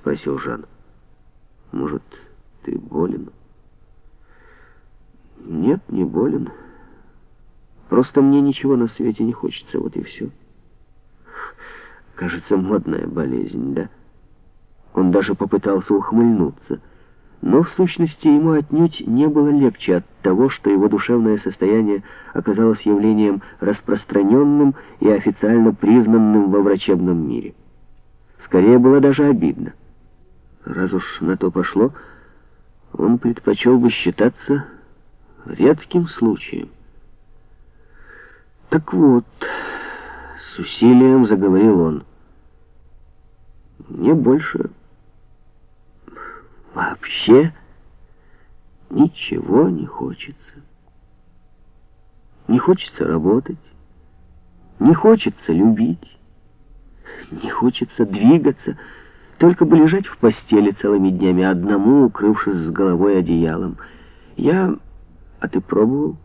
спросил Жан. «Может, ты болен?» «Нет, не болен. Просто мне ничего на свете не хочется, вот и все». Кажется, модная болезнь, да? Он даже попытался ухмыльнуться. Но в сущности ему отнюдь не было легче от того, что его душевное состояние оказалось явлением распространенным и официально признанным во врачебном мире. Скорее было даже обидно. Раз уж на то пошло, он предпочел бы считаться редким случаем. Так вот, с усилием заговорил он. Мне больше вообще ничего не хочется. Не хочется работать, не хочется любить, не хочется двигаться, только бы лежать в постели целыми днями одному, укрывшись с головой одеялом. Я... А ты пробовал?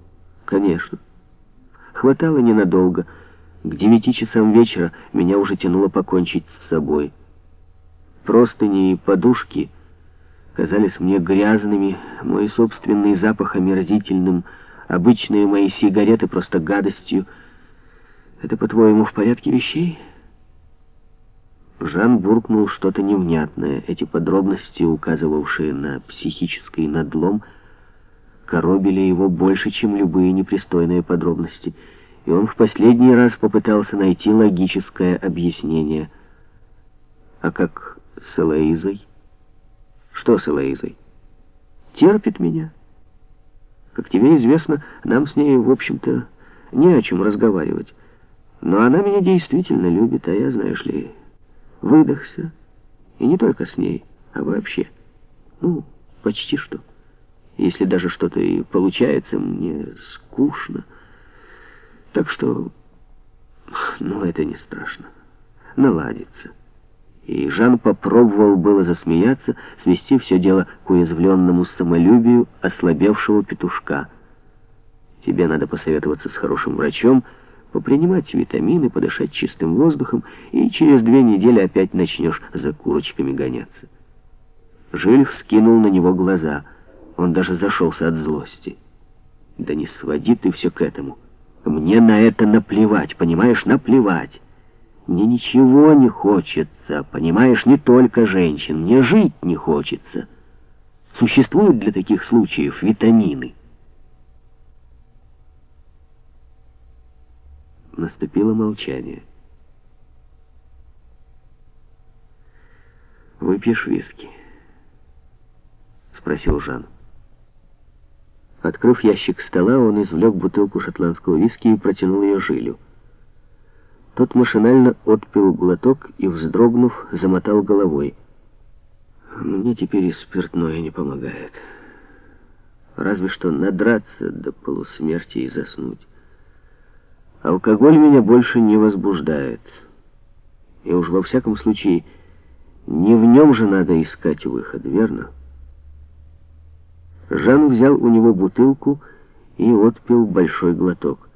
Конечно. Хватало ненадолго. К девяти часам вечера меня уже тянуло покончить с собой. Простыни и подушки казались мне грязными, мой собственный запах омерзительным, обычные мои сигареты просто гадостью. Это, по-твоему, в порядке вещей?» Жан буркнул что-то невнятное. Эти подробности, указывавшие на психический надлом, коробили его больше, чем любые непристойные подробности, и он в последний раз попытался найти логическое объяснение. А как с Элоизой? Что с Элоизой? Терпит меня. Как тебе известно, нам с ней, в общем-то, не о чем разговаривать. Но она меня действительно любит, а я, знаешь ли выдохся. И не только с ней, а вообще. Ну, почти что. Если даже что-то и получается, мне скучно. Так что, ну, это не страшно. Наладится. И Жан попробовал было засмеяться, свести все дело к уязвленному самолюбию ослабевшего петушка. Тебе надо посоветоваться с хорошим врачом, попринимать витамины, подышать чистым воздухом, и через две недели опять начнешь за курочками гоняться. Жиль вскинул на него глаза. Он даже зашелся от злости. «Да не своди ты все к этому. Мне на это наплевать, понимаешь, наплевать. Мне ничего не хочется, понимаешь, не только женщин. Мне жить не хочется. Существуют для таких случаев витамины». Наступило молчание. «Выпьешь виски?» — спросил Жан. Открыв ящик стола, он извлек бутылку шотландского виски и протянул ее Жилю. Тот машинально отпил глоток и, вздрогнув, замотал головой. «Мне теперь и спиртное не помогает. Разве что надраться до полусмерти и заснуть». Алкоголь меня больше не возбуждает. И уж во всяком случае, не в нем же надо искать выход, верно? Жан взял у него бутылку и отпил большой глоток.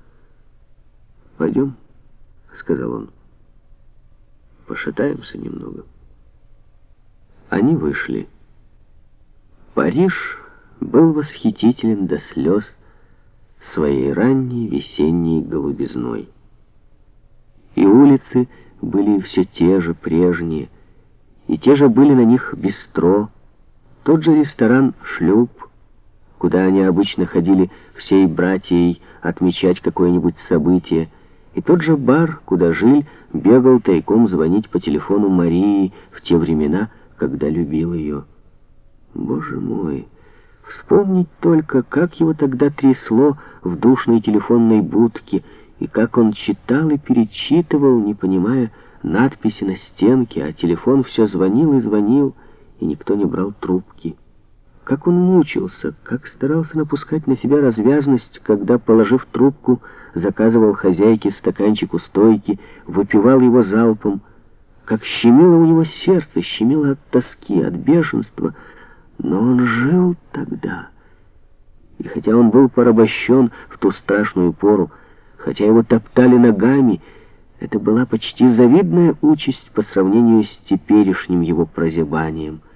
«Пойдем», — сказал он. «Пошатаемся немного». Они вышли. Париж был восхитителен до слез, своей ранней весенней голубизной. И улицы были все те же прежние, и те же были на них бистро, тот же ресторан «Шлюп», куда они обычно ходили всей братьей отмечать какое-нибудь событие, и тот же бар, куда Жиль бегал тайком звонить по телефону Марии в те времена, когда любил ее. Боже мой! Вспомнить только, как его тогда трясло в душной телефонной будке, и как он читал и перечитывал, не понимая надписи на стенке, а телефон все звонил и звонил, и никто не брал трубки. Как он мучился, как старался напускать на себя развязность, когда, положив трубку, заказывал хозяйке стаканчик у стойки, выпивал его залпом, как щемило у него сердце, щемило от тоски, от бешенства, но он жил тогда. И хотя он был порабощен в ту страшную пору, хотя его топтали ногами, Это была почти завидная участь по сравнению с теперешним его прозябанием —